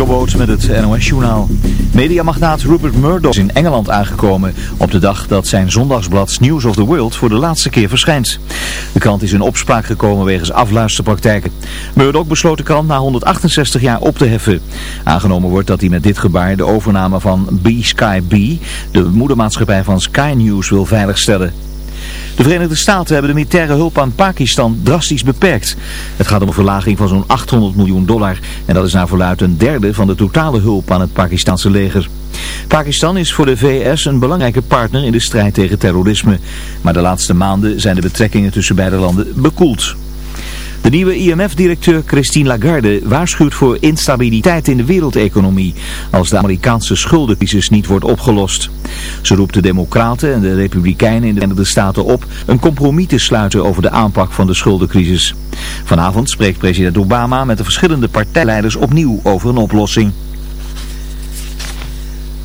Jobboot met het NOS-journaal. Mediamagnaat Rupert Murdoch is in Engeland aangekomen op de dag dat zijn zondagsblad News of the World voor de laatste keer verschijnt. De krant is in opspraak gekomen wegens afluisterpraktijken. Murdoch besloot de krant na 168 jaar op te heffen. Aangenomen wordt dat hij met dit gebaar de overname van B-Sky B, de moedermaatschappij van Sky News, wil veiligstellen. De Verenigde Staten hebben de militaire hulp aan Pakistan drastisch beperkt. Het gaat om een verlaging van zo'n 800 miljoen dollar. En dat is naar verluidt een derde van de totale hulp aan het Pakistanse leger. Pakistan is voor de VS een belangrijke partner in de strijd tegen terrorisme. Maar de laatste maanden zijn de betrekkingen tussen beide landen bekoeld. De nieuwe IMF-directeur Christine Lagarde waarschuwt voor instabiliteit in de wereldeconomie als de Amerikaanse schuldencrisis niet wordt opgelost. Ze roept de democraten en de republikeinen in de Verenigde Staten op een compromis te sluiten over de aanpak van de schuldencrisis. Vanavond spreekt president Obama met de verschillende partijleiders opnieuw over een oplossing.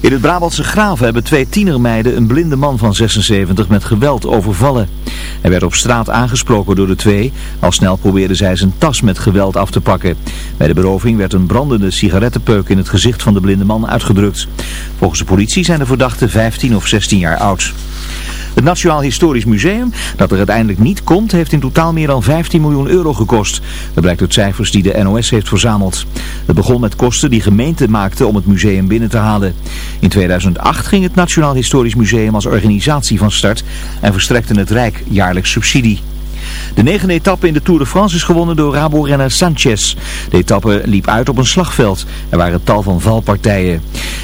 In het Brabantse Graven hebben twee tienermeiden een blinde man van 76 met geweld overvallen. Hij werd op straat aangesproken door de twee. Al snel probeerden zij zijn tas met geweld af te pakken. Bij de beroving werd een brandende sigarettenpeuk in het gezicht van de blinde man uitgedrukt. Volgens de politie zijn de verdachten 15 of 16 jaar oud. Het Nationaal Historisch Museum, dat er uiteindelijk niet komt, heeft in totaal meer dan 15 miljoen euro gekost. Dat blijkt uit cijfers die de NOS heeft verzameld. Het begon met kosten die gemeenten maakten om het museum binnen te halen. In 2008 ging het Nationaal Historisch Museum als organisatie van start en verstrekte het Rijk jaarlijks subsidie. De negende etappe in de Tour de France is gewonnen door Rabo-renner Sanchez. De etappe liep uit op een slagveld. Er waren tal van valpartijen.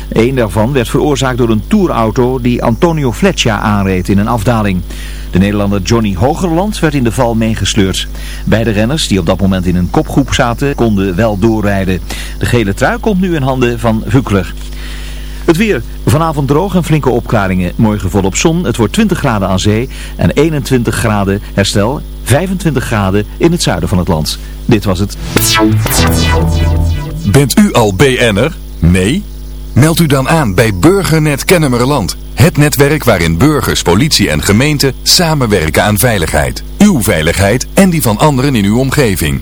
Een daarvan werd veroorzaakt door een tourauto die Antonio Fletcher aanreed in een afdaling. De Nederlander Johnny Hogerland werd in de val meegesleurd. Beide renners, die op dat moment in een kopgroep zaten, konden wel doorrijden. De gele trui komt nu in handen van Vukler. Het weer. Vanavond droog en flinke opklaringen. Morgen volop zon. Het wordt 20 graden aan zee en 21 graden herstel. 25 graden in het zuiden van het land. Dit was het. Bent u al BN'er? Nee? Meld u dan aan bij Burgernet Kennemerland. Het netwerk waarin burgers, politie en gemeente samenwerken aan veiligheid. Uw veiligheid en die van anderen in uw omgeving.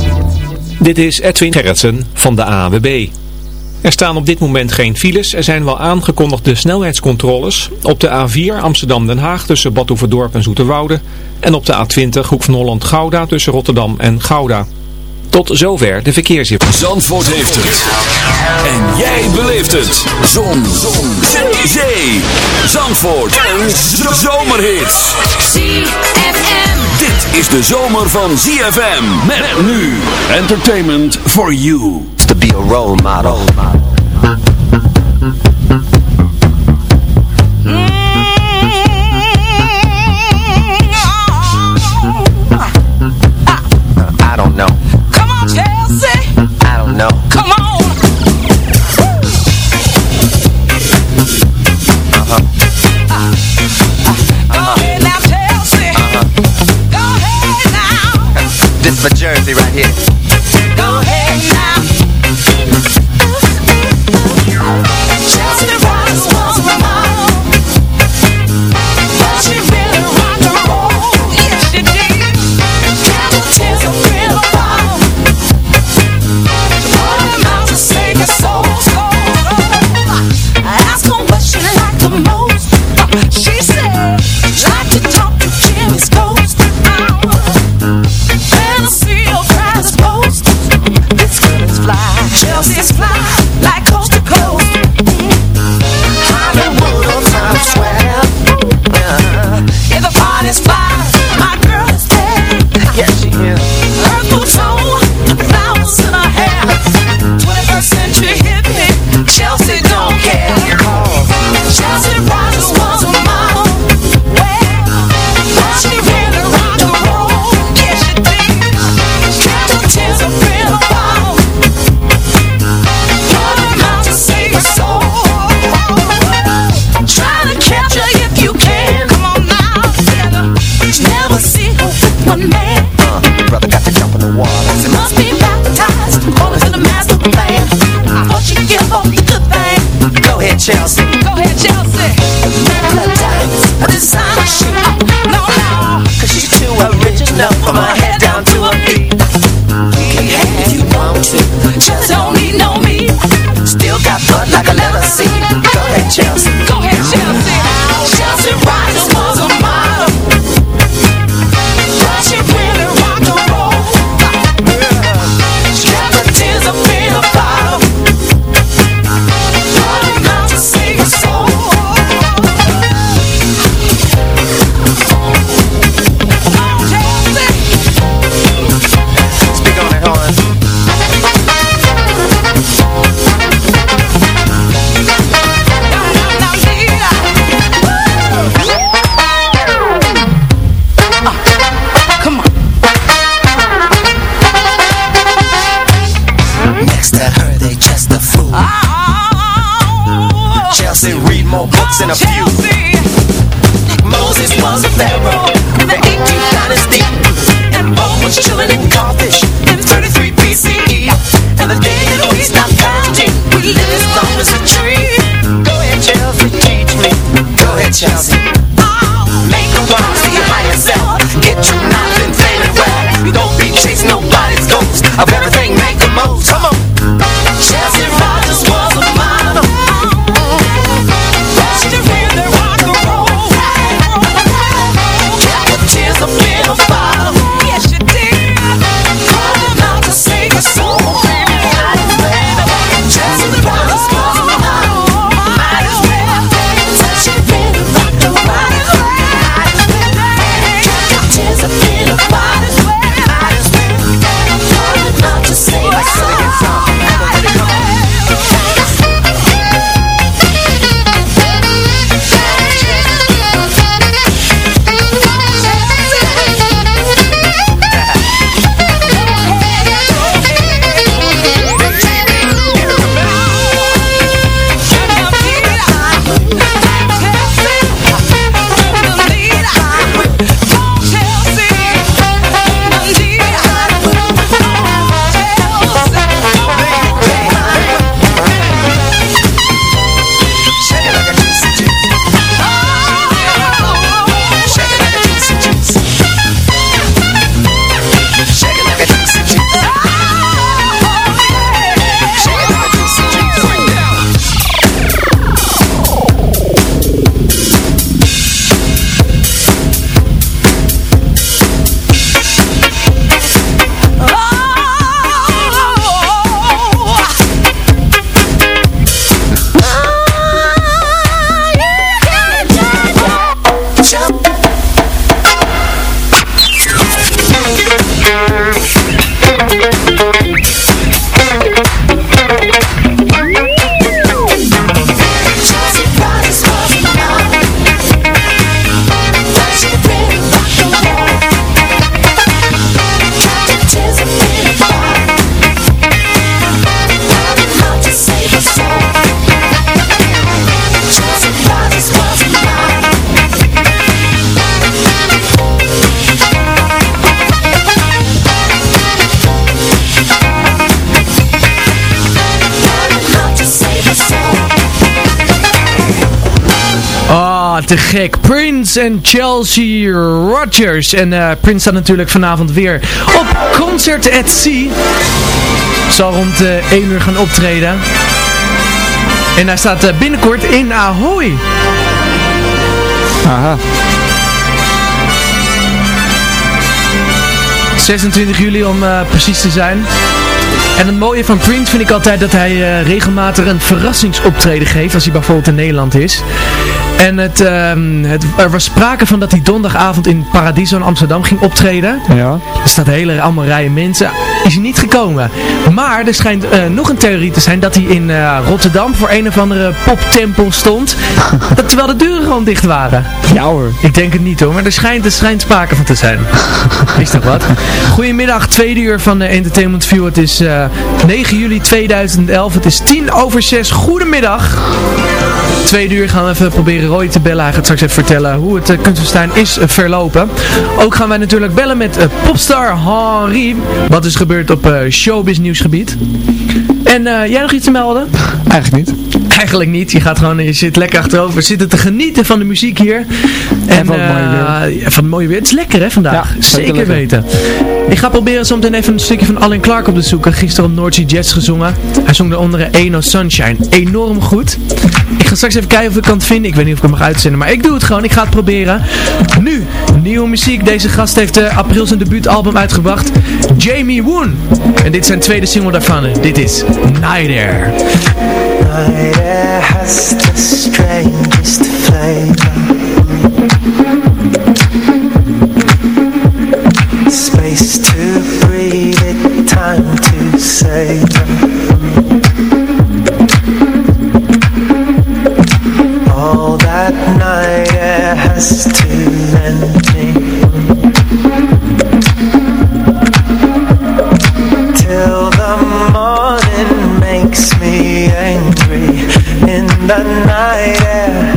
Dit is Edwin Gerritsen van de AWB. Er staan op dit moment geen files. Er zijn wel aangekondigde snelheidscontroles op de A4 Amsterdam-Den Haag tussen Badhoevedorp en Zoeterwoude en op de A20 Hoek van Holland-Gouda tussen Rotterdam en Gouda. Tot zover de verkeersinformatie. Zandvoort heeft het. En jij beleeft het. Zon. Zon. Zee. Zandvoort. En zomerhits. ZFM. Is de zomer van ZFM. Met nu. Entertainment for you. to be a role model. chance. te gek. Prince en Chelsea Rogers. En eh, Prince staat natuurlijk vanavond weer op Concert at Sea. Zal rond eh, 1 uur gaan optreden. En hij staat eh, binnenkort in Ahoy. Aha. 26 juli om precies te zijn. En het mooie van Prince vind ik altijd dat hij regelmatig een verrassingsoptreden geeft als hij bijvoorbeeld in Nederland is. En het, ehm, het, er was sprake van dat hij donderdagavond in Paradiso in Amsterdam ging optreden. Ja. Er staat hele allemaal rijen mensen is hij niet gekomen. Maar er schijnt eh, nog een theorie te zijn dat hij in eh, Rotterdam voor een of andere poptempel stond. dat, terwijl de deuren gewoon dicht waren. Ja hoor. Ik denk het niet hoor, maar er schijnt, er schijnt sprake van te zijn. is toch wat? Goedemiddag, tweede uur van de Entertainment View. Het is eh, 9 juli 2011. Het is 10 over 6. Goedemiddag. Tweede uur gaan we even proberen Roy te bellen. Hij gaat straks even vertellen hoe het kunstfestijn is eh, verlopen. Ook gaan wij natuurlijk bellen met eh, popstar Henri. Wat is gebeurd op eh, showbiz nieuwsgebied. En eh, jij nog iets te melden? Eigenlijk niet. Eigenlijk niet. Je gaat gewoon, je zit lekker achterover. We zitten te genieten van de muziek hier. En, van het mooie eh, van het mooie weer. Het is lekker hè vandaag. Ja, zeker weten. Ik ga proberen zo meteen even een stukje van Alan Clark op te zoeken. Gisteren op North Sea Jazz gezongen. Hij zong daaronder Eno Sunshine. Enorm goed. Ik ga straks even kijken of ik kan het vinden. Ik weet niet of ik het mag uitzenden. Maar ik doe het gewoon. Ik ga het proberen. Nu, nieuwe muziek. Deze gast heeft april zijn debuutalbum uitgebracht. Jamie Woon. En dit zijn tweede single daarvan. Dit is Night Air. Night air has the strangest flavor. Space to breathe it, time to savor. All that night air has to lend me. The night air,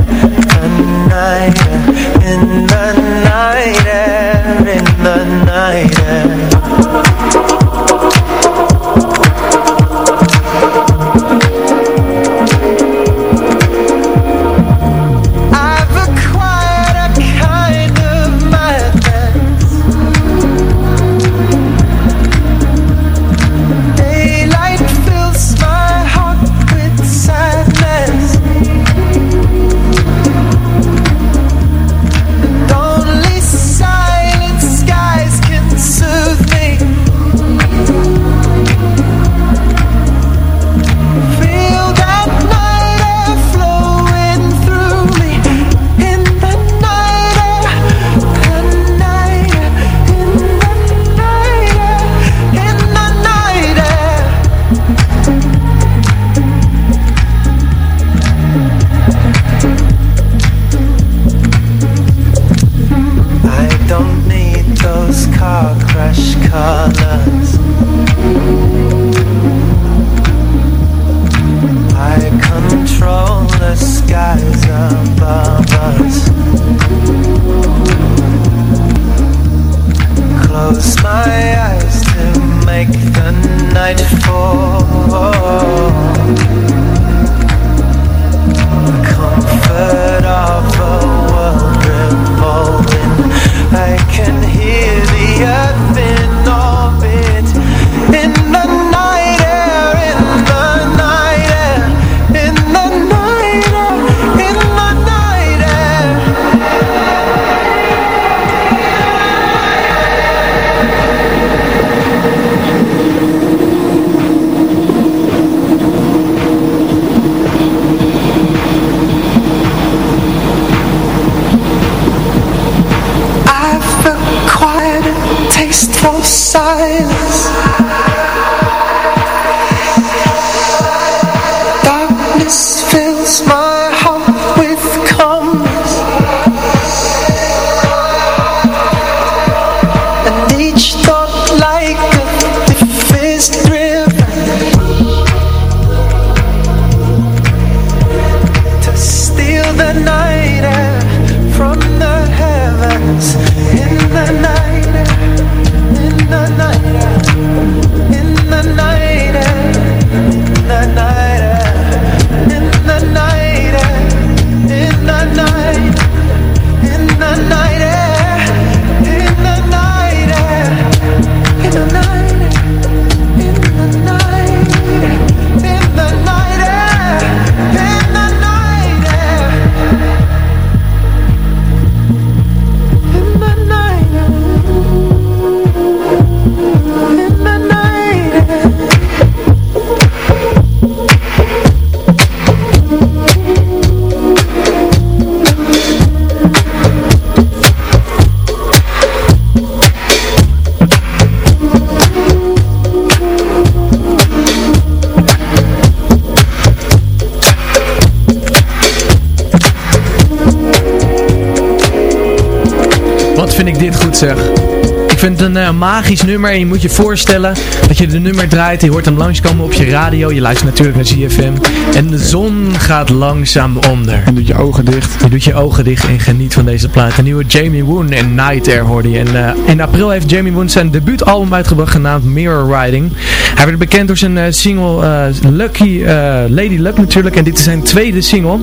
vind het een eh, magisch nummer en je moet je voorstellen dat je de nummer draait, je hoort hem langskomen op je radio, je luistert natuurlijk naar ZFM en de zon gaat langzaam onder. En doet je ogen dicht. Je doet je ogen dicht en geniet van deze plaat. De nieuwe Jamie Woon en Night Air hoorde je. En eh, in april heeft Jamie Woon zijn debuutalbum uitgebracht genaamd Mirror Riding. Hij werd bekend door zijn eh, single Lucky Lady Luck natuurlijk en dit is zijn tweede single.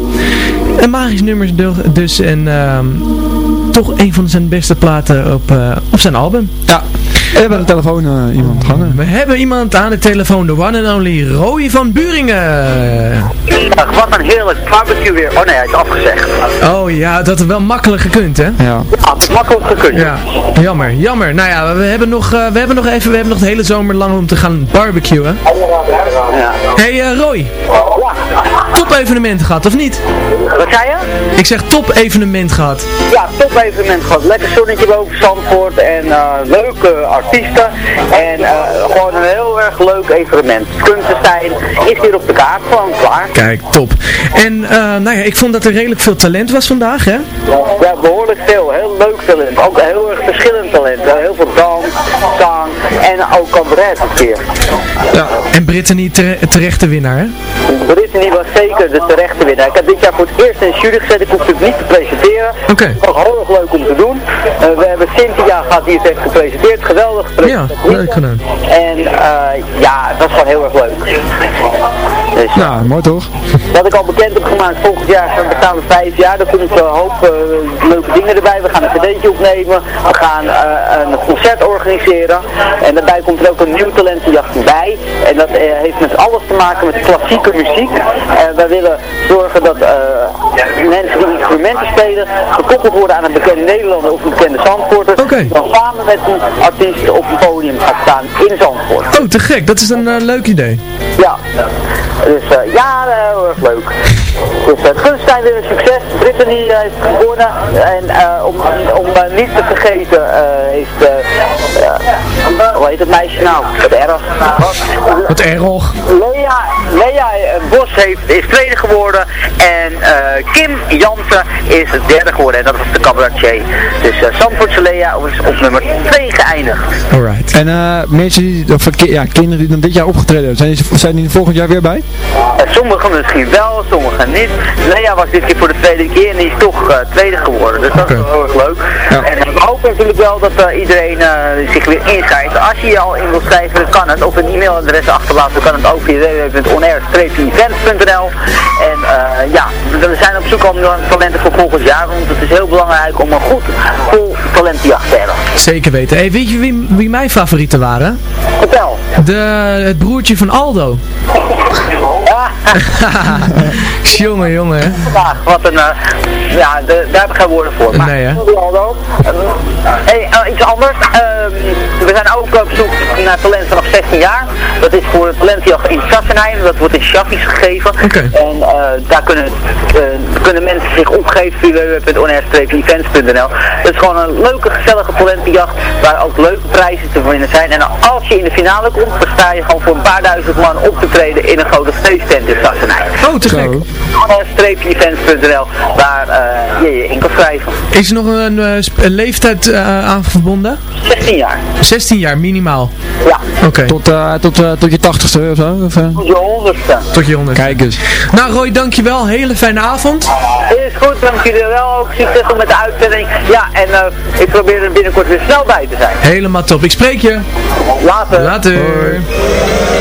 Een magisch nummer dus- dus en ehm, toch een van zijn beste platen op, eh, op zijn album. Ja. We hebben aan de telefoon eh, iemand hangen. We hebben iemand aan de telefoon, de one and only Roy van Buringen. Ach, wat een heerlijk barbecue weer. Oh nee, hij is afgezegd. Oh ja, dat had wel makkelijk gekund hè? Ja. Ja, makkelijk gekund. Ja, jammer, jammer. Nou ja, we hebben nog, eh, we hebben nog even, we hebben nog de hele zomer lang om te gaan barbecuen. Ja. Hey eh, Roy, top evenement gehad of niet? Wat zei je? Ik zeg top evenement gehad. Ja, top evenement gehad. Lekker zonnetje boven Zandvoort en eh, leuke artiesten. En eh, gewoon een heel erg leuk evenement. Kunstenstein is weer op de kaart, gewoon klaar. Kijk, top. En eh, nou ja, ik vond dat er redelijk veel talent was vandaag, hè? Ja, behoorlijk veel. Heel leuk talent. Ook heel erg verschillend talent. Heel veel dans, ook cabaret een keer. Ja. En Brittany tere- terechte winnaar, hè? Brittany was zeker de terechte winnaar. Ik heb dit jaar voor het eerst in jury gezet. Ik hoef het niet te presenteren. Oké. Ook heel erg leuk om te doen. Eh, we hebben Cynthia gehad die het heeft gepresenteerd. Geweldig Ja, leuk gedaan. En eh, ja, het was gewoon heel erg leuk. Dus, Nou, mooi toch? Wat ik al bekend heb gemaakt, volgend jaar zijn we vijf jaar. Daar komt een hoop eh, leuke dingen erbij. We gaan een cd'tje opnemen. We gaan een concert organiseren. En daarbij komt er ook een nieuw talentenjacht bij. En dat eh, heeft met alles te maken met klassieke muziek. En wij willen zorgen dat eh, mensen die instrumenten spelen gekoppeld worden aan een bekende Nederlander of een bekende Zandvoorter. Oké. Dan samen met een artiest op een podium gaat staan in Zandvoort. Oh, te gek. Dat is een eh, leuk idee. Ja, dus eh, ja, eh, heel erg leuk. Dus het Gunstein weer een succes. Brittany eh, heeft gewonnen. En eh, om, om eh, niet te vergeten eh, heeft, eh, eh, hoe heet het meisje nou? Wat erg. Wat? Erg. Lea, Lea eh, Bos heeft, is tweede geworden. En eh, Kim Jansen is derde geworden. En dat was de cabaretier. Dus uh, Zandvoortse Lea is op nummer 2 geëindigd. Alright. En eh, mensen die, of, ja, kinderen die dan dit jaar opgetreden hebben, zijn die, zijn die volgend jaar weer bij? Eh, sommigen misschien wel, sommigen niet. Lea was dit keer voor de tweede keer en die is toch eh, tweede geworden. Dus dat is wel heel erg leuk. Ja. En eh, we hopen natuurlijk wel dat eh, iedereen eh, zich weer inschrijft. Als je je al in wilt schrijven, dan kan het. Of een e-mailadres achterlaten, dan kan het ook via www.onair-events.nl. En eh, ja, we zijn op zoek naar talenten voor volgend jaar. Want het is heel belangrijk om een goed vol talentenjacht te hebben. Zeker weten. Hey, weet je wie, wie mijn favorieten waren? Vertel. De, het broertje van Aldo. Ja, jongen, jongen, vandaag. Wat een, eh, ja, de, daar heb ik geen woorden voor. Maar, Nee, hè? Eh, hey, eh, iets anders. Ehm, we zijn ook op zoek naar talent vanaf 16 jaar. Dat is voor het talentjacht in Sassenheim. Dat wordt in Shaffies gegeven. En eh, daar kunnen, eh, kunnen mensen zich opgeven via www.onair-events.nl. Dat is gewoon een leuke, gezellige talentenjacht. Waar ook leuke prijzen te winnen zijn. En als je in de finale komt, dan sta je gewoon voor een paar duizend man op te treden in een grote feesttent in Sassenheim. Oh, te gek. Onair-events.nl. Waar eh, je je in kan schrijven. Is er nog een, leeftijd aan verbonden? 16 jaar. 16 jaar minimaal. Ja. Oké. Tot, eh, tot, eh, tot je tachtigste of zo? Of, eh? Tot je honderdste. Tot je honderd. Kijk eens. Nou Roy, dankjewel. Hele fijne avond. Is goed, dank jullie wel. Ook succes met de uitzending. Ja, en eh, ik probeer er binnenkort weer snel bij te zijn. Helemaal top. Ik spreek je. Later. Later. Such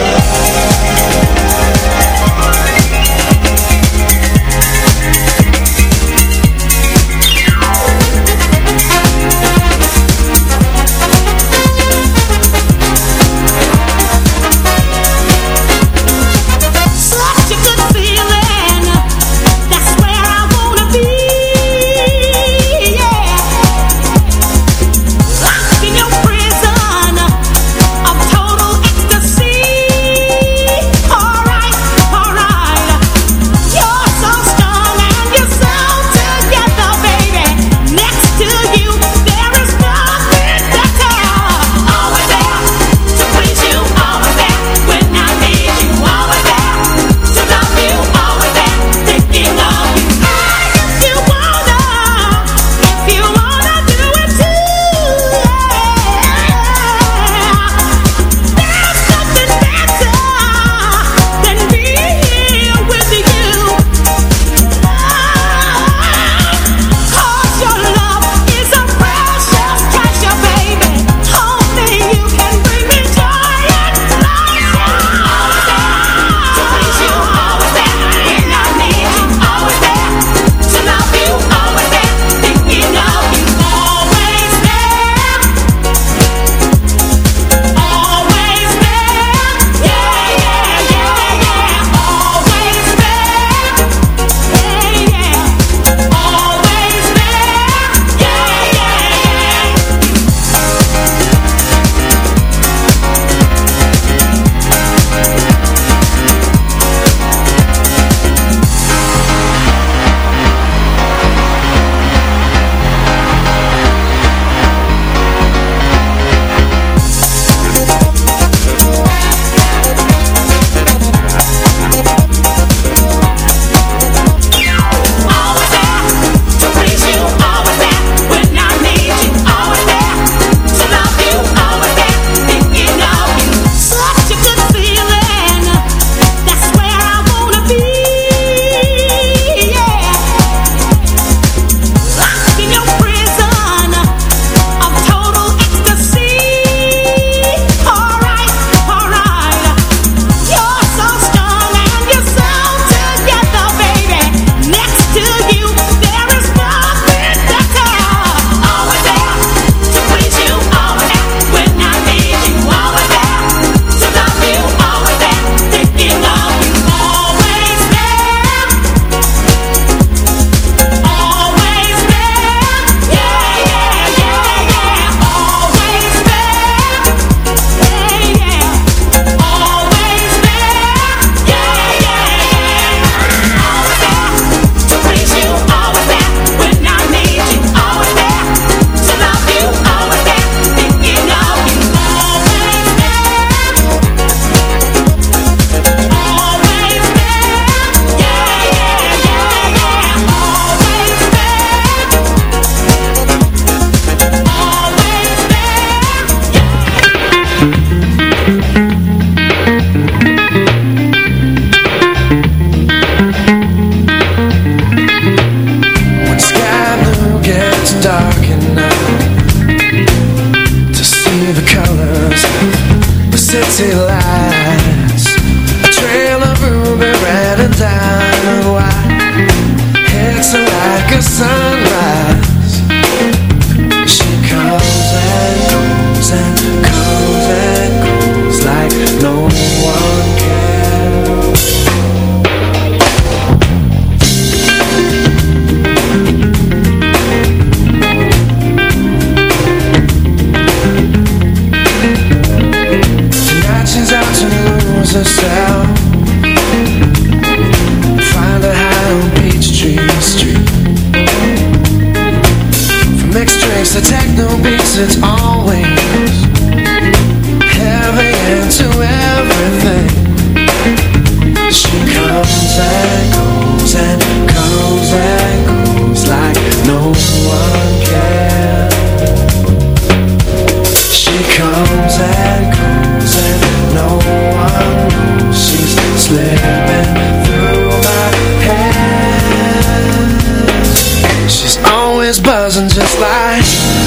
wasn't just like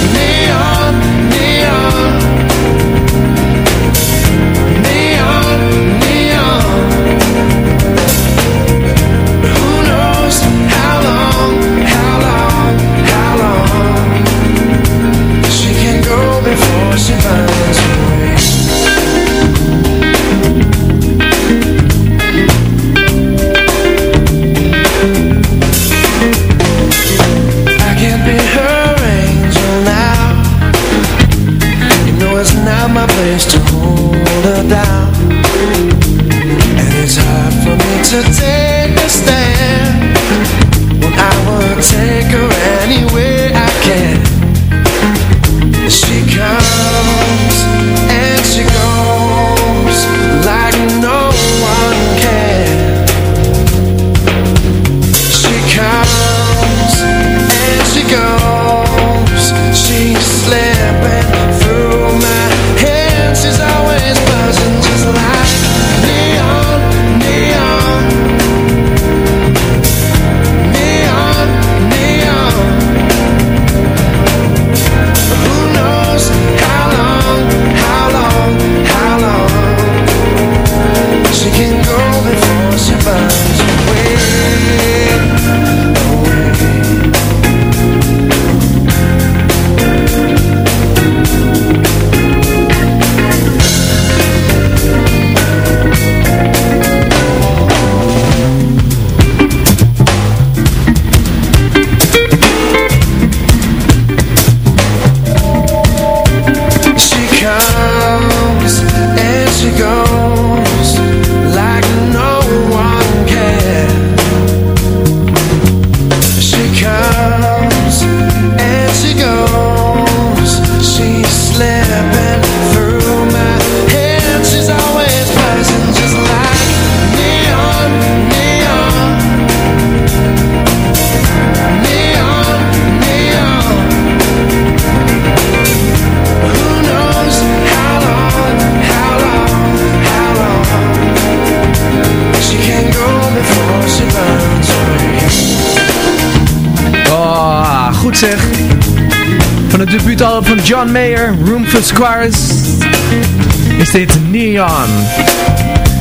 Squares, is dit Neon.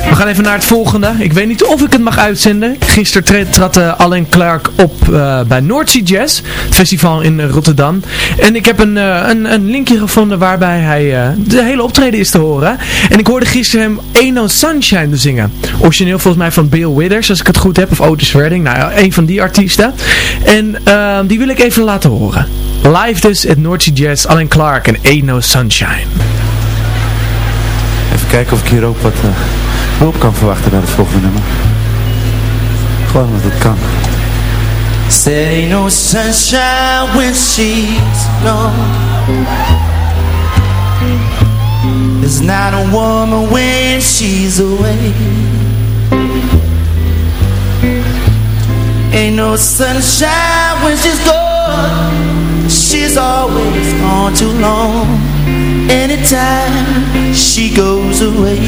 We gaan even naar het volgende. Ik weet niet of ik het mag uitzenden. Gisteren trad eh, Alan Clark op eh, bij Noordzee Jazz, festival in Rotterdam. En ik heb een, eh, een, een linkje gevonden waarbij hij de hele optreden is te horen. En ik hoorde gisteren hem Ain't No Sunshine zingen. Origineel volgens mij van Bill Withers, als ik het goed heb, of Otis Redding. Nou ja, een van die artiesten. En eh, die wil ik even laten horen. Live dus at Noordzee Jazz, Alan Clark en Ain't No Sunshine. Even kijken of ik hier ook wat hulp kan verwachten bij het volgende nummer. Gewoon omdat het kan. Said ain't no sunshine when she's gone There's not a woman when she's away Ain't no sunshine when she's gone She's always gone too long Anytime she goes away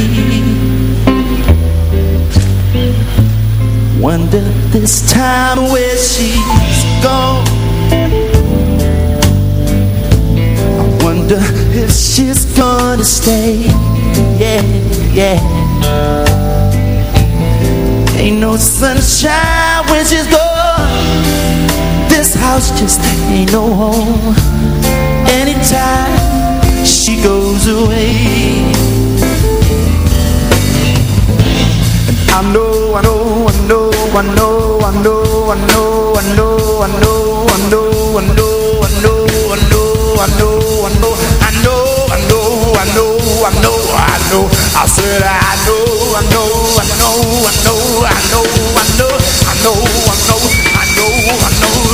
Wonder this time where she's gone I wonder if she's gonna stay. Yeah, yeah. Ain't no sunshine when she's gone. This house just ain't no home. Anytime she goes away. And I know, I know, I know, I know, I know, I know, I know, I know, I know, I know, I know, I know, I know, I know, I know, I know, I know, I said I know, I know, I know, I know, I know, I know, I know, I know, I know, I know, I know,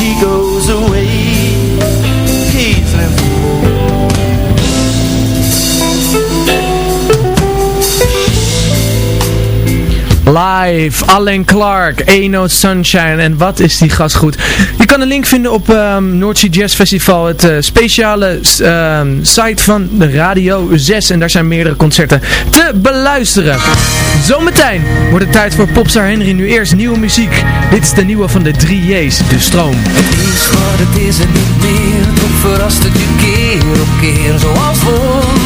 she goes away. Peace, Live, Allen Clark, Eno Sunshine. En wat is die gast goed. Je kan een link vinden op um, Noordzee Jazz Festival. Het eh, speciale ehm, site van de Radio 6. En daar zijn meerdere concerten te beluisteren. Zometeen wordt het tijd voor Popstar Henry. Nu eerst nieuwe muziek. Dit is de nieuwe van de 3J's, De Stroom. Het is het is en niet meer Toch verrast het je keer op keer Zoals wonderen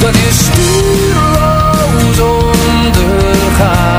wanneer stuurloos ondergaat.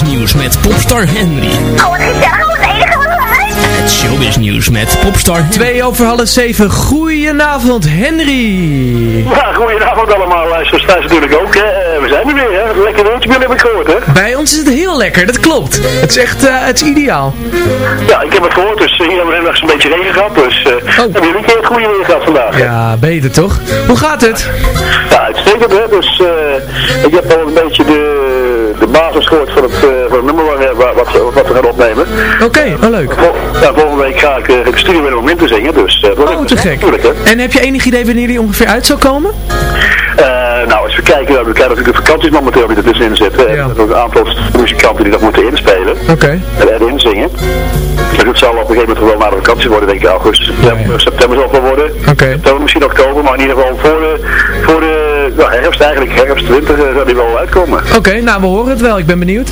Showbiznieuws met Popstar Henry. Oh, wat gezellig, wat enige wat leuk. Het Het showbiz nieuws met popstar... Twee over half zeven. Goedenavond, Henry. Ja, goedenavond allemaal. Luisteraars natuurlijk ook. Hè. Eh, We zijn er weer, hè. Lekker weertje jullie heb ik gehoord, hè. Bij ons is het heel lekker, dat klopt. Het is echt, eh, het is ideaal. Ja, ik heb het gehoord, dus hier hebben we net een beetje regen gehad. Dus eh hebben jullie een keer het goede weer gehad vandaag. hè? Ja, beter toch? Hoe gaat het? Ja, uitstekend, hè. Dus eh, ik heb al een beetje de, de basis gehoord van het, eh, van het nummer waar, wat, wat we gaan opnemen. Oké, oh leuk. Vol- ja, volgende week ga ik uh, de studio weer om in te zingen, dus dat Oh, te gek. En heb je enig idee wanneer die ongeveer uit zal komen? Eh, nou, als we kijken, we krijgen natuurlijk de vakanties momenteel die er tussenin zitten. En ook een aantal muzikanten die dat moeten inspelen. Oké. En erin zingen. Dus het zal op een gegeven moment wel naar de vakantie worden, denk ik. Augustus, september, september zal het wel worden. Oké. September, misschien oktober, maar in ieder geval voor de, voor de nou, herfst eigenlijk, herfst, winter eh, zal die wel uitkomen. Oké, nou we horen het wel, ik ben benieuwd.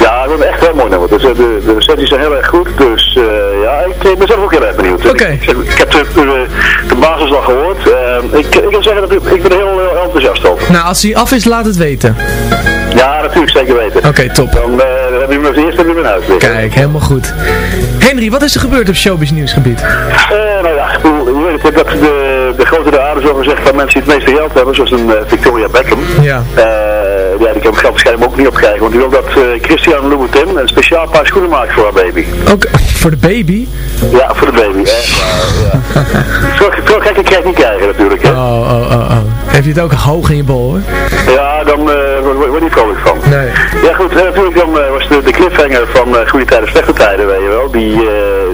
Ja, dat wordt echt heel mooi nummer. Dus, eh, de, de recensies zijn heel erg goed. Dus eh, ja, ik eh, ben zelf ook heel erg benieuwd. Oké. Ik, ik, ik heb de, de, de basis al gehoord. Eh, ik, ik wil zeggen dat ik, ik ben er heel, heel enthousiast over. Nou, als hij af is, laat het weten. Ja, natuurlijk zeker weten. Oké, top. Dan eh, dan hebben we hem als eerste weer uit. Kijk, helemaal goed. Henry, wat is er gebeurd op showbiz nieuwsgebied? Eh, nou ja, ik weet het, dat de, de grotere aarde zo gezegd van mensen die het meeste geld hebben, zoals een eh, Victoria Beckham. Ja. Eh, ja, die kan het geld waarschijnlijk ook niet opkrijgen, want die wil dat eh Christian Louboutin een speciaal paar schoenen maakt voor haar baby. Ook voor de baby? Ja, voor de baby, echt waar, ja. Zo, gek kan je niet krijgen natuurlijk, hè. Oh, oh, oh, oh. Heb je het ook hoog in je bol, hoor? Ja, dan eh, word je niet vrolijk van. Nee. Ja goed, eh, natuurlijk dan eh, was de, de cliffhanger van Goede Tijden, Slechte Tijden, weet je wel, die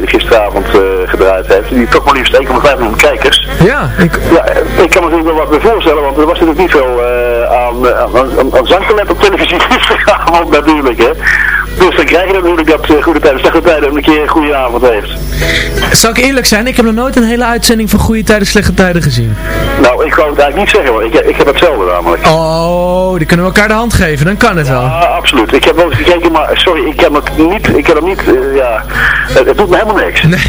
gisteravond gedraaid heeft. Die toch maar liefst 1,5 miljoen kijkers. Ja, ik... Ja, ik kan me natuurlijk wel wat voorstellen, want er was natuurlijk niet veel aan, aan, aan, aan zangtalent op televisie gisteravond natuurlijk, hè. Dus dan krijg je natuurlijk dat eh, Goede Tijden, Slechte Tijden een keer een goede avond heeft. Zal ik eerlijk zijn, ik heb nog nooit een hele uitzending van Goede Tijden, Slechte Tijden gezien. Nou, ik wou het eigenlijk niet zeggen, want ik, ik heb hetzelfde namelijk. Oh, die kunnen we elkaar de hand geven, dan kan het wel. Ja, absoluut. Ik heb wel eens gekeken, maar sorry, ik heb het niet, ik heb hem niet, eh, ja, het, het doet me helemaal niks. Nee.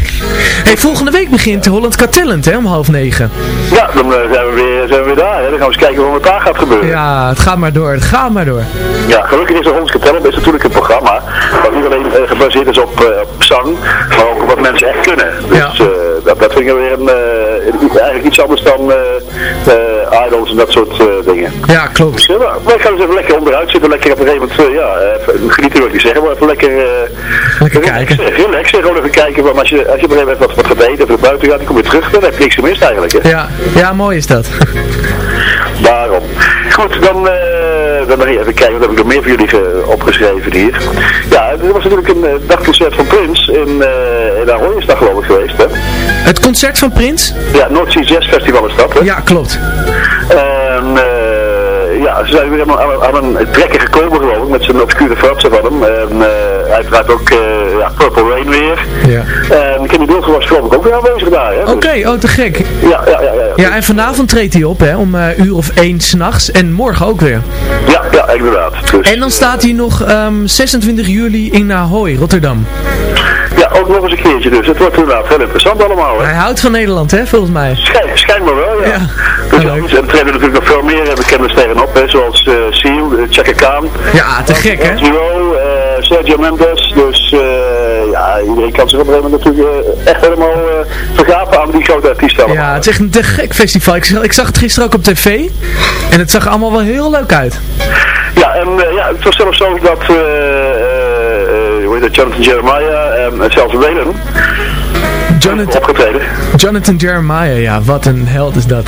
Hey, volgende week begint Holland Got Talent, hè, om half negen. Ja, dan eh, zijn, we weer, zijn we weer daar, hè. Dan gaan we eens kijken wat daar gaat gebeuren. Ja, het gaat maar door, het gaat maar door. Ja, gelukkig is de Hollands Talent is natuurlijk een programma wat niet alleen eh, gebaseerd is op, eh, op zang, maar ook op wat mensen echt kunnen. Dus eh, dat, dat vind ik weer een, eigenlijk iets anders dan idols en dat soort dingen. Ja, klopt. Dus, eh, nou, wij gaan eens even lekker onderuit zitten, lekker op een gegeven moment, ja, even, genieten wil ik niet zeggen, maar even lekker, lekker kijken. Relaxen, gewoon even kijken, want als je, als je op een gegeven moment wat, wat gaat eten, even naar buiten gaat, dan kom je terug, dan heb je niks gemist eigenlijk. Hè? Ja, ja, mooi is dat. Daarom. Goed, dan, dan even kijken, wat heb ik nog meer voor jullie ge- opgeschreven hier. Ja, er was natuurlijk een eh, dagconcert van Prins in, eh in Ahoy is dat geloof ik geweest, hè? Het concert van Prins? Ja, North Sea Jazz Festival is dat, hè? Ja, klopt. En eh, ja, ze zijn weer helemaal aan, aan een trekker gekomen geloof ik, met zijn obscure fratsen van hem. En eh uiteraard ook eh, ja, Purple Rain Ja. En Kenny Wilson was geloof ik ook weer aanwezig daar, hè? Oké, Dus- oh te gek. ja, ja, ja, ja. Ja, en vanavond treedt hij op, hè, om eh uur of één s'nachts. En morgen ook weer. Ja, ja, inderdaad. Dus, En dan staat hij nog ehm, 26 juli in Ahoy, Rotterdam. ja, ook nog eens een keertje dus. Het wordt inderdaad heel interessant allemaal, hè? Hij houdt van Nederland, hè, volgens mij. Schijn, schijnbaar wel, ja. Ja. Dus, ja, en er treden natuurlijk nog veel meer eh, bekende sterren op, hè, zoals eh Seal, uh, Chaka Khan. Ja, te gek, hè? Eh Sergio Mendes. Dus eh, ja, iedereen kan zich op een gegeven moment natuurlijk eh, echt helemaal eh, vergapen aan die grote artiesten allemaal. Ja, het is echt een te gek festival. Ik, zag- ik zag het gisteren ook op tv. En het zag allemaal wel heel leuk uit. Ja, en eh, ja, het was zelfs zo dat, hoe heet dat, Jonathan Jeremiah en zelfs Whalen Jonathan, opgetreden. Jonathan Jeremiah, ja, wat een held is dat.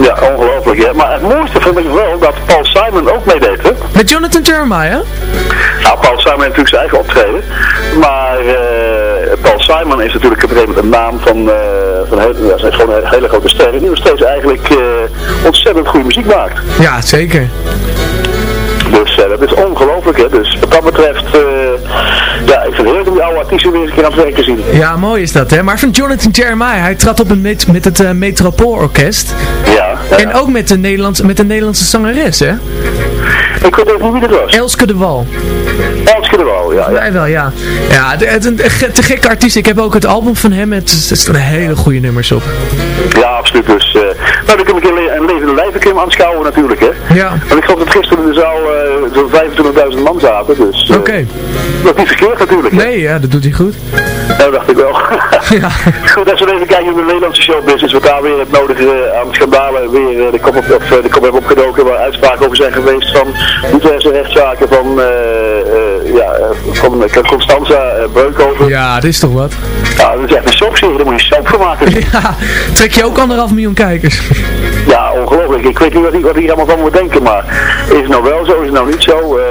Ja, ongelooflijk. Ja. Maar het mooiste vond ik wel dat Paul Simon ook meedeed, hè? Met Jonathan Jeremiah? Nou, Paul Simon heeft natuurlijk zijn eigen optreden. Maar eh, Paul Simon is natuurlijk op een gegeven moment een naam van, eh van heel, ja, zijn gewoon een hele grote ster. Die nog steeds eigenlijk eh, ontzettend goede muziek maakt. Ja, zeker. Dus dat is ongelooflijk, hè. Dus wat dat betreft, eh, ja, ik vind het heerlijk om die oude artiesten weer eens een keer aan het werk te zien. Ja, mooi is dat, hè. Maar van Jonathan Jeremiah, hij trad op een met, met het eh, Metropoolorkest. Ja, ja. En ook met de, Nederlandse, met de Nederlandse zangeres, hè. Ik weet even niet wie dat was. Elske de Wal. Elske de Wal, ja. ja. Wij wel, ja. Ja, het het is een te gekke artiest. Ik heb ook het album van hem. Het, er staan hele goede nummers op. Ja, absoluut. Dus, nou, dan kun ik een, le- een levende lijf kun je hem aanschouwen natuurlijk, hè. Ja. Want ik geloof dat gisteren in de zaal eh, zo'n 25.000 man zaten, dus... eh, Oké. Dat is niet verkeerd natuurlijk. hè. Nee, ja, dat doet hij goed. Dat dacht ik wel. Ja. Goed, als we even kijken naar de Nederlandse showbusiness, wat daar weer het nodige aan schandalen weer de kop, op, of, de kop hebben opgedoken, waar uitspraken over zijn geweest van diverse rechtszaken van, eh, eh, ja, van Constanza eh, Breukhoven. Ja, dat is toch wat? Ja, dat is echt een soapserie, daar moet je soap van maken. Ja, trek je ook anderhalf miljoen kijkers. Ja, ongelooflijk. Ik weet niet wat, ik- wat hier allemaal van moet denken, maar is het nou wel zo, is het nou niet zo? Eh,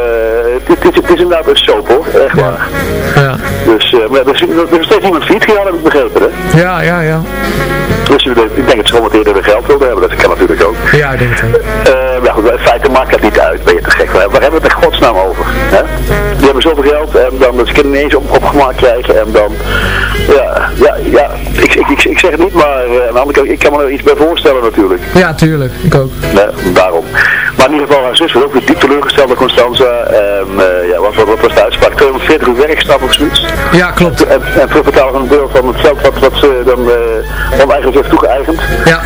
het, het, het is inderdaad een soap hoor, echt waar. Ja. Dus, eh, maar er is, er is steeds iemand fiets gegaan, heb ik begrepen, hè? Ja, ja, ja. Dus ik denk dat ze gewoon wat eerder geld wilden hebben, dat kan natuurlijk ook. Ja, ik denk het wel. Eh, maar goed, in feite maakt dat niet uit, ben je te gek. Waar, waar hebben we het in godsnaam over? Hè? Die hebben zoveel geld en dan dat ze kunnen niet eens op, opgemaakt krijgen en dan, ja, ja, ja, ik, ik, ik, ik zeg het niet, maar eh, aan de andere kant, ik kan me er iets bij voorstellen natuurlijk. Ja, tuurlijk. Ik ook. Nee, daarom. Maar in ieder geval, haar zus was ook weer diep teleurgesteld Constanza. En eh, ja, wat, wat, wat was de uitspraak? 240 uur werkstraf of zoiets. Ja, klopt. En, en terugbetalen van een deel van het geld wat, wat ze dan, eh dan eigenlijk heeft toegeëigend. Ja.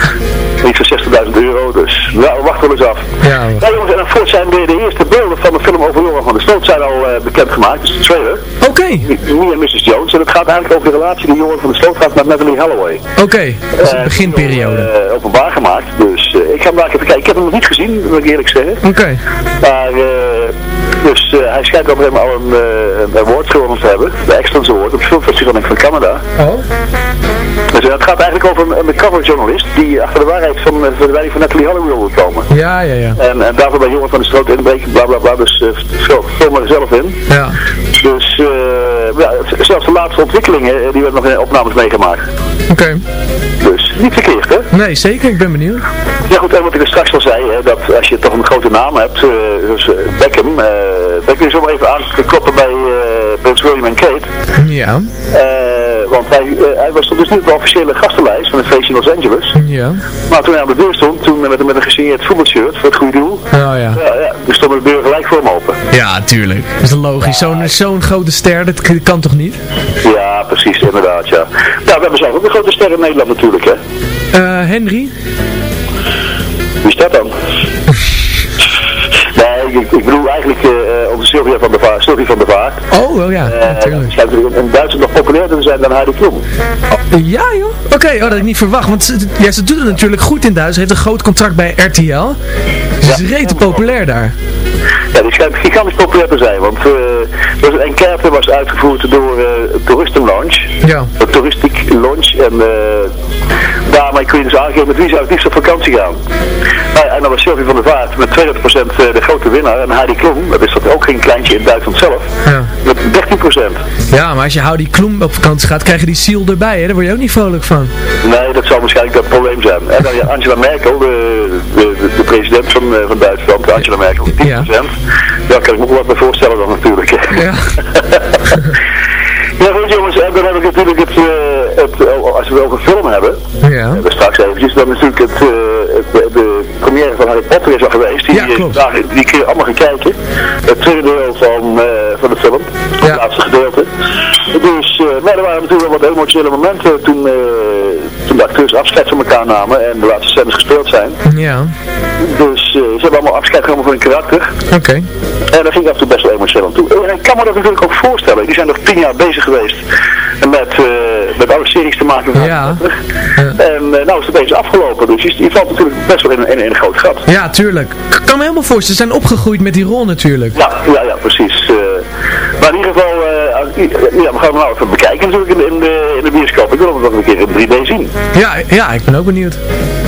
Niet voor 60.000 euro, dus we wachten wel eens af. Ja, Ja jongens, en voort zijn weer de eerste beelden van de film over Joran van der Sloot zijn al eh, bekendgemaakt. Dus de trailer. Oké. Me en Mrs. Jones. En het gaat eigenlijk over de relatie die Joran van der Sloot gaat met Natalie Holloway. Oké, dat is de Eh, beginperiode. eh, openbaar gemaakt. Dus ik ga hem daar even kijken. Ik heb hem nog niet gezien, moet ik eerlijk zeggen. Oké. Maar, eh, dus hij schijnt op hem al een, een award gewonnen te hebben. De Excellence Award op het filmfestival van Canada. Oh. Dus eh, het gaat eigenlijk over een undercover journalist die achter de waarheid van, eh, de leiding van Natalie Holloway wil komen. Ja, ja, ja. En, en daarvoor bij Jongen van de Stroot inbreken, bla bla bla. Dus uh, vul, vul maar er zelf in. Ja. Dus eh, ja, zelfs de laatste ontwikkelingen, eh, die werden nog in opnames meegemaakt. Oké. Dus niet verkeerd, hè? Nee, zeker. Ik ben benieuwd. Ja goed, en wat ik er straks al zei, hè, dat als je toch een grote naam hebt, eh, dus eh, Beckham, eh dan kun je zomaar even aankloppen bij eh Prins William en Kate. Ja. Eh, want hij, eh, hij was dus niet op de officiële gastenlijst van het feestje in Los Angeles. Ja. Maar toen hij aan de deur stond, toen met, met een gesigneerd voetbalshirt voor het goede doel, Oh ja. ja, ja, toen stond de deur gelijk voor hem open. Ja, tuurlijk. Dat is logisch. Zo'n zo'n grote ster, dat kan toch niet? Ja, precies, inderdaad, ja. Nou, we hebben zelf ook een grote ster in Nederland natuurlijk, hè. Eh, Henry? Wie is dat dan? ik, ik bedoel eigenlijk eh, eh, onze Sylvia van der Vaart. Sylvie van der Vaart. Oh, wel ja. Eh, natuurlijk. schijnt in Duitsland nog populairder te zijn dan Heidi Klum. Ja joh, oké, oh, dat had ik niet verwacht. Want ze, ja, ze doet het natuurlijk goed in Duitsland. Ze heeft een groot contract bij RTL. Ze is rete populair daar. Ja, die schijnt gigantisch populair te zijn, want eh dus een enquête was uitgevoerd door eh Toeristenlaunch. Ja. Een toeristiek launch. En eh daarmee kun je dus aangeven met wie zou het liefst op vakantie gaan. Nou, ja, en dan was Sylvie van der Vaart met 32% de grote winnaar. En Heidi Klum, dat is dat ook geen kleintje in Duitsland zelf, Ja. met 13%. ja, maar als je Houdi Kloem op vakantie gaat, krijg je die ziel erbij. Hè? Daar word je ook niet vrolijk van. Nee, dat zal waarschijnlijk dat probleem zijn. En dan ja, Angela Merkel, de, de, de, de president van, eh, van Duitsland, Angela Merkel, 10%. Ja. Daar kan ik me ook wat bij voorstellen dan natuurlijk. Ja. Ja goed jongens, en dan heb ik natuurlijk het, eh, het eh, als we het over film hebben, Ja. we straks eventjes, dan is natuurlijk het, eh, het, de, première van Harry Potter is al geweest, die, Ja, klopt. eh, daar- die kun je allemaal gaan kijken. Het tweede deel van, eh, van de film, het laatste gedeelte. Dus, eh, maar er waren natuurlijk wel wat emotionele momenten toen, eh, toen de acteurs afscheid van elkaar namen en de laatste scènes gespeeld zijn. Ja. Dus eh, ze hebben allemaal afscheid genomen van hun karakter. Oké. En daar ging ik af en toe best wel emotioneel aan toe. Kan me dat natuurlijk ook voorstellen. Die zijn nog tien jaar bezig geweest met, eh, met alle series te maken. Ja. En eh, nou is het deze afgelopen. Dus je, je valt natuurlijk best wel in, een- in, een- in een groot gat. Ja, tuurlijk. Ik kan me helemaal voorstellen. Ze zijn opgegroeid met die rol natuurlijk. Ja, ja, ja, precies. eh. maar in ieder geval, ja, we gaan hem nou even bekijken natuurlijk in, de- in, de, in de bioscoop. Ik wil hem nog een keer in 3D zien. Ja, ja, ik ben ook benieuwd.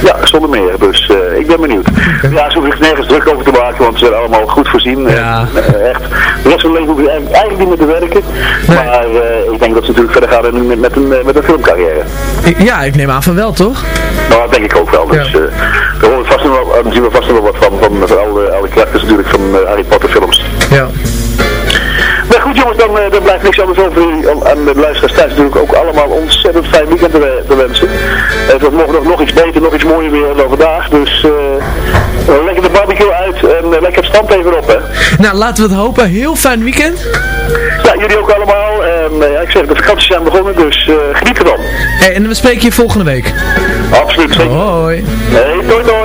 Ja, zonder meer. Dus eh, ik ben benieuwd. Ja, ze hoeven zich nergens druk over te maken, want ze zijn allemaal goed voorzien. Ja. Eh, echt. De rest van hun leven hoeven ze eigenlijk, niet meer te werken. Maar eh, ik denk dat ze natuurlijk verder gaan met, met, een, met een filmcarrière. Ik- ja, ik neem aan van wel, toch? Nou, dat denk ik ook wel. Dus Ja. daar horen we vast nog wel, daar zien we vast nog wel wat van, van, van alle, alle karakters natuurlijk van Harry Potter films. Ja goed jongens, dan, eh, blijft niks anders over aan de luisteraars thuis natuurlijk ook allemaal ontzettend fijn weekend te, te wensen. Het wordt nog, nog, iets beter, nog iets mooier weer dan vandaag. Dus eh, lekker de barbecue uit en eh, lekker stand even op. Hè. Nou, laten we het hopen. Heel fijn weekend. Ja, jullie ook allemaal. En, ik zeg, de vakanties zijn begonnen, dus geniet ervan. En we spreken je volgende week. Absoluut. Hoi. Hey, doei.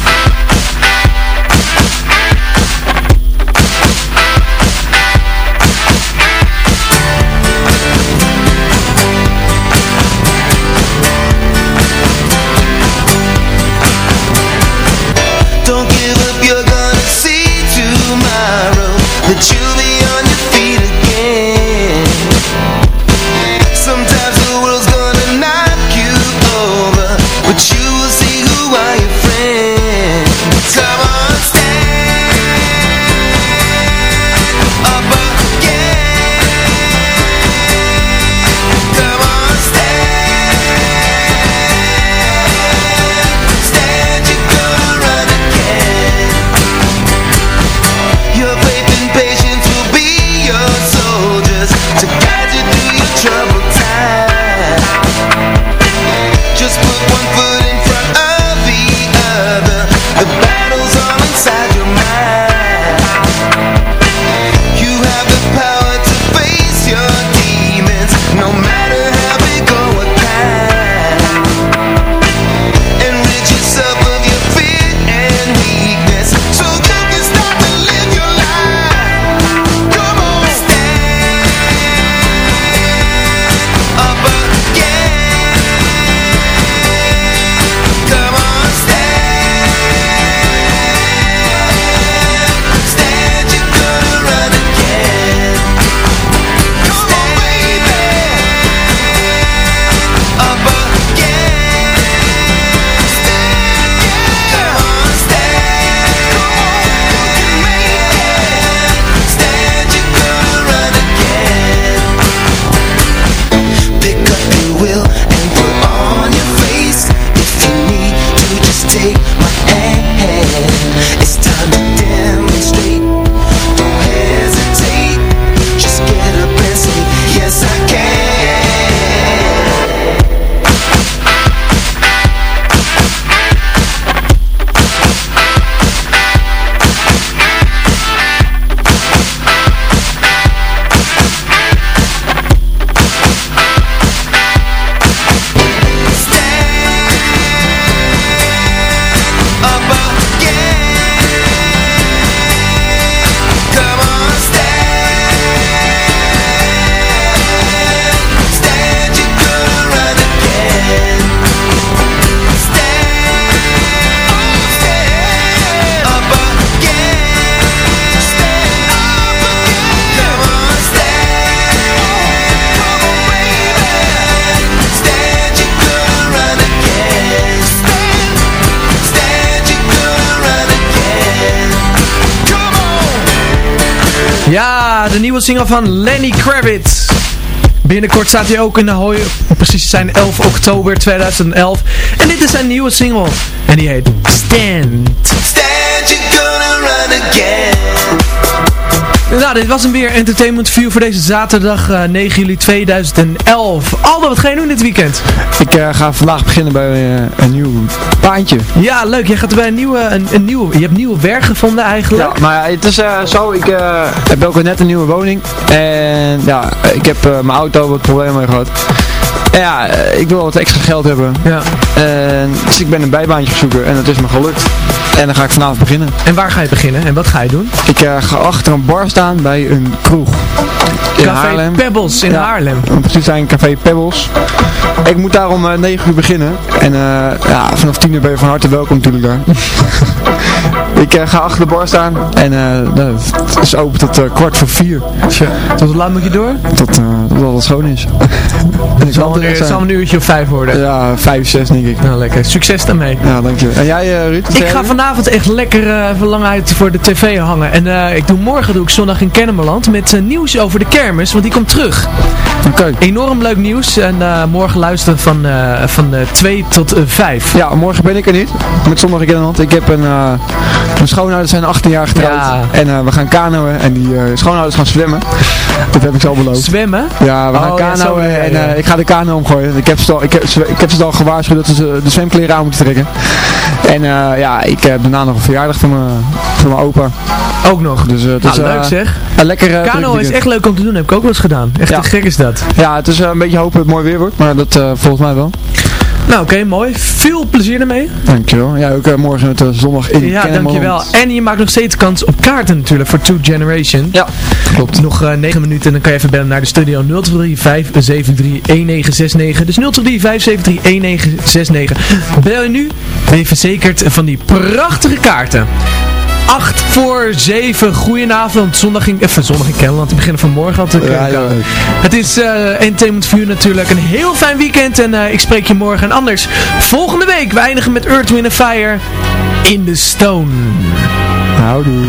Single van Lenny Kravitz. Binnenkort staat hij ook in de hooi. Precies zijn 11 oktober 2011. En dit is zijn nieuwe single. En die heet Stand. Stand, you're gonna run again. Nou, dit was hem weer Entertainment View voor deze zaterdag eh, 9 juli 2011. Aldo, wat ga je doen dit weekend? Ik eh, ga vandaag beginnen bij eh, een nieuw baantje. Ja, leuk. Jij gaat bij een nieuwe, een, een nieuwe, je hebt nieuw werk gevonden eigenlijk. Ja, maar het is eh, zo, ik eh, heb ook net een nieuwe woning. En ja, ik heb eh, mijn auto wat problemen mee gehad. Ja, eh, ik wil wat extra geld hebben. Ja. En, dus ik ben een bijbaantje zoeken en dat is me gelukt. En dan ga ik vanavond beginnen. En waar ga je beginnen en wat ga je doen? Ik eh, ga achter een bar staan bij een kroeg. In Café Haarlem. Pebbles in Ja, Haarlem. Precies zijn Café Pebbles. Ik moet daar om eh, 9 uur beginnen. En eh, ja, vanaf 10 uur ben je van harte welkom natuurlijk daar. ik eh, ga achter de bar staan. En eh, nou, het is open tot eh, kwart voor vier. Tot hoe laat moet je door? Tot, tot alles schoon is. Het zal, een, het zal een uurtje of vijf worden. Ja, vijf, zes denk ik. Nou, lekker. Succes daarmee. Ja, dankjewel. En jij Ruud? Ik ga vanavond echt lekker even lang uit voor de tv hangen. En ik doe morgen doe ik zondag in Kennemerland met nieuws over de kermis, want die komt terug. Oké. Enorm leuk nieuws. En morgen luisteren van, van eh 2 tot eh 5. Ja, morgen ben ik er niet. Met zondag in hand. Ik heb een... mijn schoonouders zijn 18 jaar getrouwd. Ja. En eh, we gaan kanoën. En die eh, schoonouders gaan zwemmen. Dat heb ik ze al beloofd. Zwemmen? Ja, we gaan Oh, kanoën ja, en eh, ik ga de kano omgooien. Ik heb, ze al, ik, heb, ik heb ze al gewaarschuwd dat ze de zwemkleren aan moeten trekken. En ja, ik heb daarna nog een verjaardag van mijn, van mijn opa. Ook nog. Dus uh, het Nou, is, leuk zeg. Een lekker Kano is echt leuk om te doen. Heb ik ook wel eens gedaan. Echt Ja. gek is dat. Ja, het is een beetje hopen dat het mooi weer wordt. Maar dat volgens mij wel. Nou, oké, mooi. Veel plezier ermee. Dankjewel. Ja, ook eh, morgen met de zondag in Ja, Kennemerland. dankjewel. En je maakt nog steeds kans op kaarten natuurlijk voor Two Generation. Ja, klopt. Nog eh 9 minuten en dan kan je even bellen naar de studio 023 573 1969. Dus 023 573 1969. Bel je nu, ben je verzekerd van die prachtige kaarten. 8 voor 7, goedenavond. Zondag in, even zondag in beginnen vanmorgen al te Ja, ja, leuk. Het is eh Entertainment View natuurlijk. Een heel fijn weekend en eh, ik spreek je morgen. En anders, volgende week, we eindigen met Earth, Wind Fire in the Stone. Houdoe.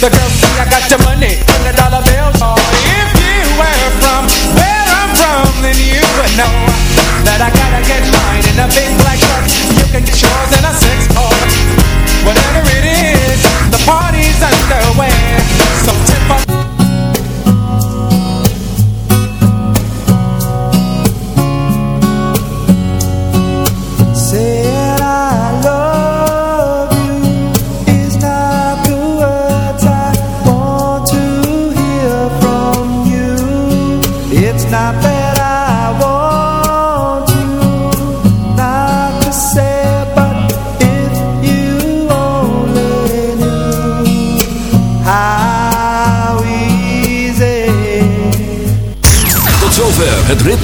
The girl see, I got your money